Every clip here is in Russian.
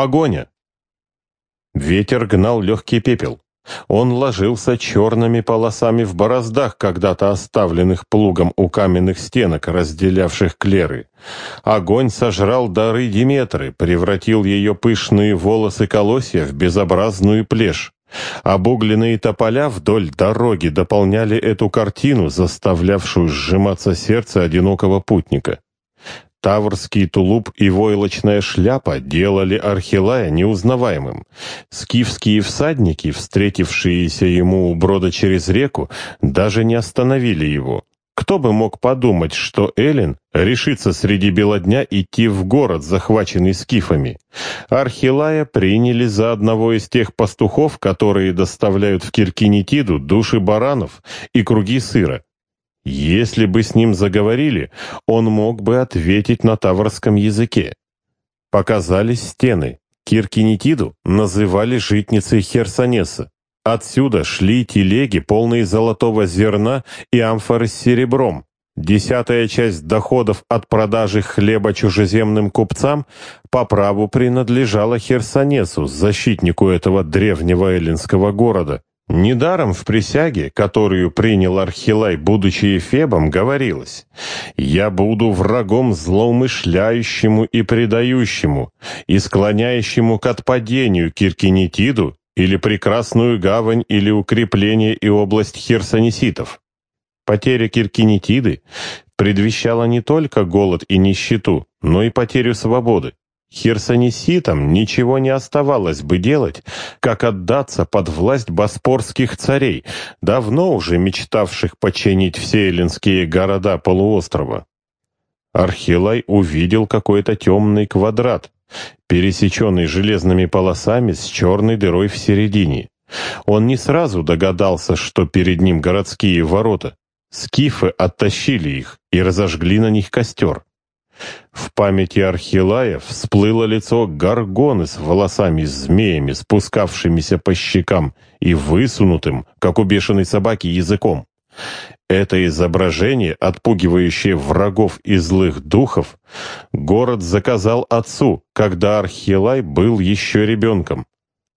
Погоня! Ветер гнал легкий пепел. Он ложился черными полосами в бороздах, когда-то оставленных плугом у каменных стенок, разделявших клеры. Огонь сожрал дары Диметры, превратил ее пышные волосы колосья в безобразную плешь. Обугленные тополя вдоль дороги дополняли эту картину, заставлявшую сжиматься сердце одинокого путника. Таврский тулуп и войлочная шляпа делали Архилая неузнаваемым. Скифские всадники, встретившиеся ему у брода через реку, даже не остановили его. Кто бы мог подумать, что Эллен решится среди бела дня идти в город, захваченный скифами? Архилая приняли за одного из тех пастухов, которые доставляют в Киркинетиду души баранов и круги сыра. Если бы с ним заговорили, он мог бы ответить на таврском языке. Показались стены. Киркинетиду называли житницей Херсонеса. Отсюда шли телеги, полные золотого зерна и амфоры с серебром. Десятая часть доходов от продажи хлеба чужеземным купцам по праву принадлежала Херсонесу, защитнику этого древнего эллинского города. Недаром в присяге, которую принял Архилай, будучи Эфебом, говорилось «Я буду врагом злоумышляющему и предающему, и склоняющему к отпадению Киркинетиду или прекрасную гавань или укрепление и область херсонеситов». Потеря Киркинетиды предвещала не только голод и нищету, но и потерю свободы. Херсонеситам ничего не оставалось бы делать, как отдаться под власть боспорских царей, давно уже мечтавших починить все эллинские города полуострова. Архилай увидел какой-то темный квадрат, пересеченный железными полосами с черной дырой в середине. Он не сразу догадался, что перед ним городские ворота. Скифы оттащили их и разожгли на них костер. В памяти Архилая всплыло лицо Гаргоны с волосами-змеями, спускавшимися по щекам и высунутым, как у бешеной собаки, языком. Это изображение, отпугивающее врагов и злых духов, город заказал отцу, когда Архилай был еще ребенком.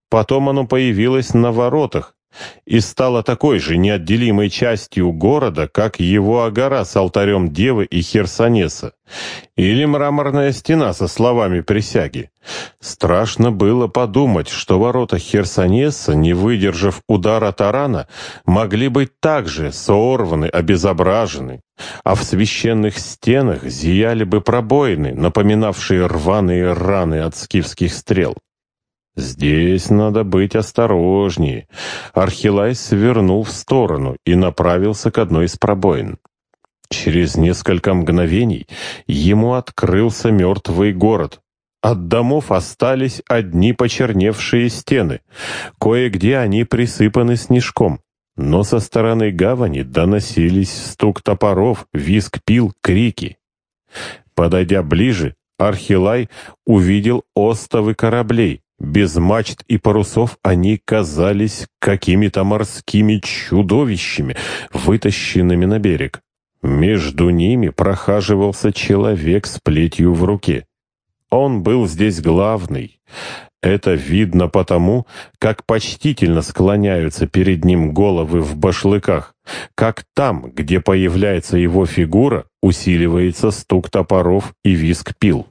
Потом оно появилось на воротах, и стала такой же неотделимой частью города, как его агора с алтарем Девы и Херсонеса, или мраморная стена со словами присяги. Страшно было подумать, что ворота Херсонеса, не выдержав удара тарана, могли быть также сорваны, обезображены, а в священных стенах зияли бы пробоины, напоминавшие рваные раны от скифских стрел. Здесь надо быть осторожнее. Архилай свернул в сторону и направился к одной из пробоин. Через несколько мгновений ему открылся мертвый город. От домов остались одни почерневшие стены. Кое-где они присыпаны снежком. Но со стороны гавани доносились стук топоров, визг пил, крики. Подойдя ближе, Архилай увидел остовы кораблей, без мачт и парусов они казались какими-то морскими чудовищами, вытащенными на берег. Между ними прохаживался человек с плетью в руке. Он был здесь главный. Это видно потому, как почтительно склоняются перед ним головы в башлыках, как там, где появляется его фигура, усиливается стук топоров и визг пил.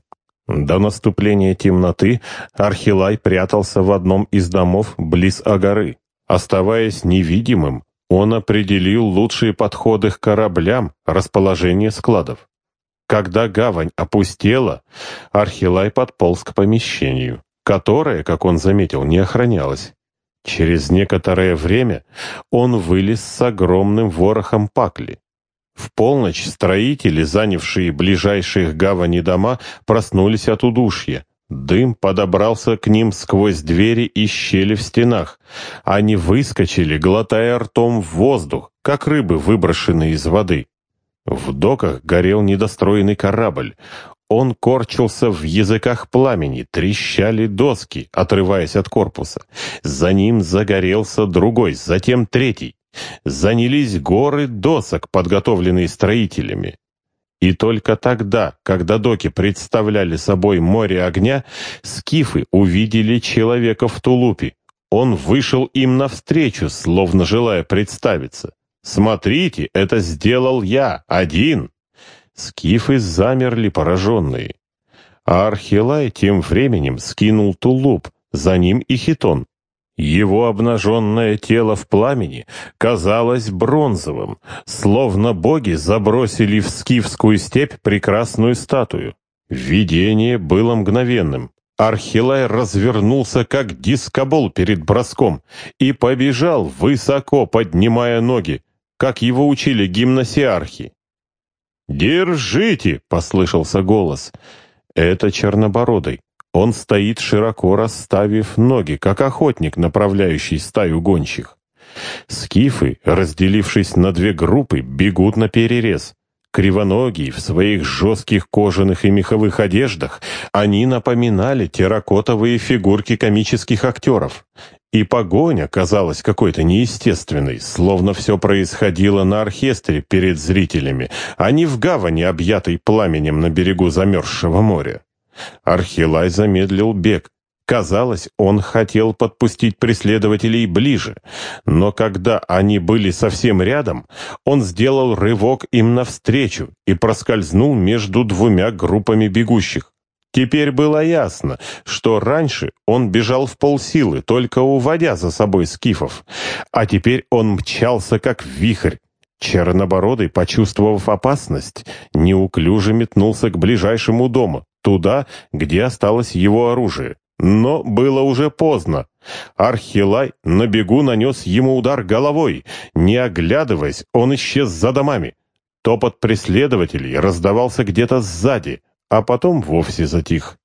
До наступления темноты Архилай прятался в одном из домов близ Агары. Оставаясь невидимым, он определил лучшие подходы к кораблям, расположение складов. Когда гавань опустела, Архилай подполз к помещению, которое, как он заметил, не охранялось. Через некоторое время он вылез с огромным ворохом пакли. В полночь строители, занявшие ближайшие гавани дома, проснулись от удушья. Дым подобрался к ним сквозь двери и щели в стенах. Они выскочили, глотая ртом в воздух, как рыбы, выброшенные из воды. В доках горел недостроенный корабль. Он корчился в языках пламени, трещали доски, отрываясь от корпуса. За ним загорелся другой, затем третий занялись горы досок, подготовленные строителями. И только тогда, когда доки представляли собой море огня, скифы увидели человека в тулупе. Он вышел им навстречу, словно желая представиться. «Смотрите, это сделал я, один!» Скифы замерли пораженные. А Архилай тем временем скинул тулуп, за ним и хитон. Его обнаженное тело в пламени казалось бронзовым, словно боги забросили в скифскую степь прекрасную статую. Видение было мгновенным. Архилай развернулся, как дискобол перед броском, и побежал, высоко поднимая ноги, как его учили гимнасиархи. «Держите!» — послышался голос. «Это Чернобородый. Он стоит широко расставив ноги, как охотник, направляющий стаю гончих. Скифы, разделившись на две группы, бегут на перерез. Кривоногие в своих жестких кожаных и меховых одеждах, они напоминали терракотовые фигурки комических актеров. И погоня казалась какой-то неестественной, словно все происходило на оркестре перед зрителями, а не в гавани, объятой пламенем на берегу замерзшего моря. Архилай замедлил бег. Казалось, он хотел подпустить преследователей ближе, но когда они были совсем рядом, он сделал рывок им навстречу и проскользнул между двумя группами бегущих. Теперь было ясно, что раньше он бежал в полсилы, только уводя за собой скифов, а теперь он мчался как вихрь, Чернобородый, почувствовав опасность, неуклюже метнулся к ближайшему дому, туда, где осталось его оружие. Но было уже поздно. Архилай на бегу нанес ему удар головой. Не оглядываясь, он исчез за домами. Топот преследователей раздавался где-то сзади, а потом вовсе затих.